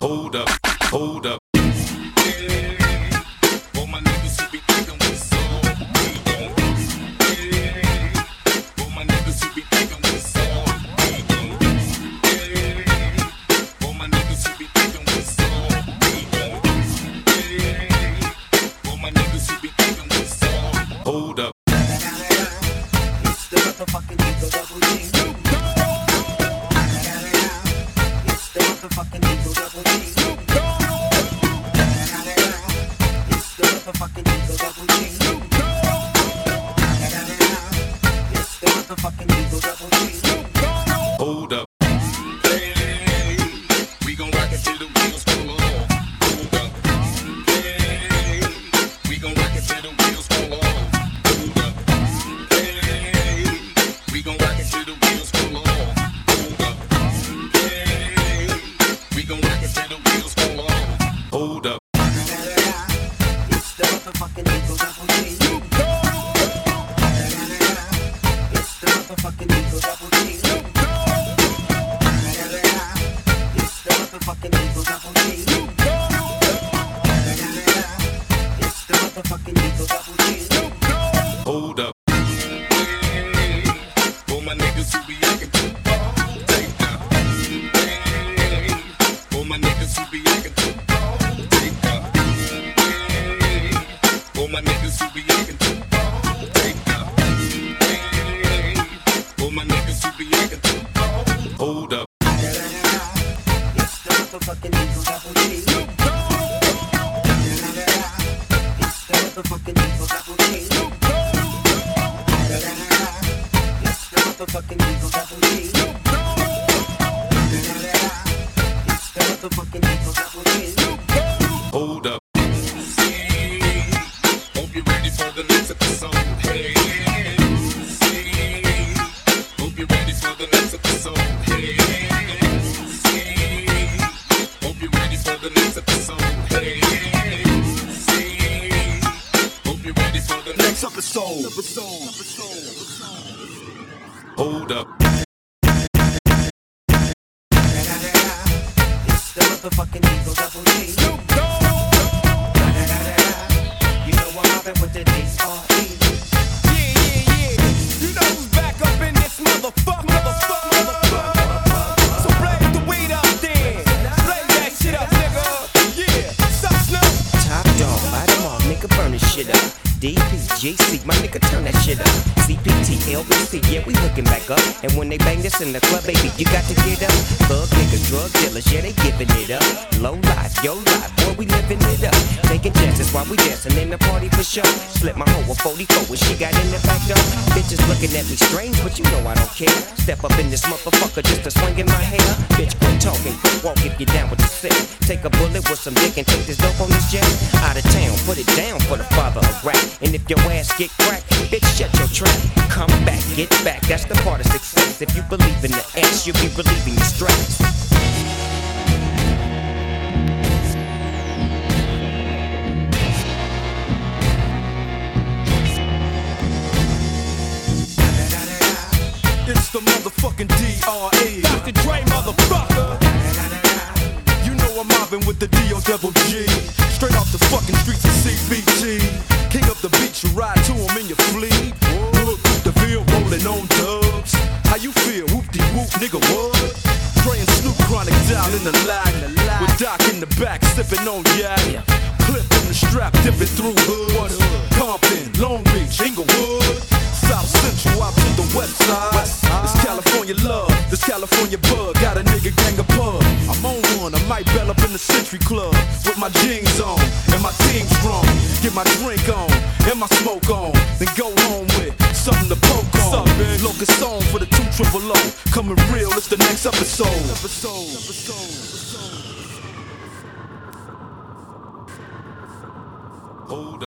Hold up, hold up. Motherfucking Eagle Double. It's the motherfucking Eagle Double G. Hold up. For my niggas be acting too take. For my niggas be acting too take. For my niggas be acting too take. For my niggas be acting too. Hold up. Double G. motherfucking Eagle Double G. It's the motherfucking Eagle Double G. for the next episode. Hold up. It's the motherfucking Eagle Double G. You know I'm mobbing with the DPGC, my nigga, turn that shit up. CPT, LBC, yeah, we hooking back up. And when they bang this in the club, baby, you got to get up. Thug niggas, drug dealers, yeah, they giving it up. Low life, yo life, boy, we living it up. Taking chances while we dancing in the party for sure. Split my hoe with 44 when she got in the back door. Bitches looking at me strange, but you know I don't care. Step up in this motherfucker just to swing in my hair. Bitch, quit talking, quit walk if you down with the sick. Take a bullet with some dick and take this dope on this jet. Out of town, put it down for the father of rap. And if your ass get cracked, bitch, shut your trap. Come back, get back, that's the part of success. If you believe in the ass, you'll be relieving your stress. It's the motherfucking D.R.E. Dr. Dre, motherfucker. You know I'm mobbing with the D.O. double G. the back, sipping on yak. Clip in the strap, dipping through hoods. Compton, Long Beach, Inglewood. South Central out to the west side. It's California love, this California bug. Got a nigga gang of pub. I'm on one, I might bell up in the Century Club with my jeans on and my team strong. Get my drink on and my smoke on, then go home with something to poke on. Locust song for the two triple O. Coming real, it's the next episode. episode. Hold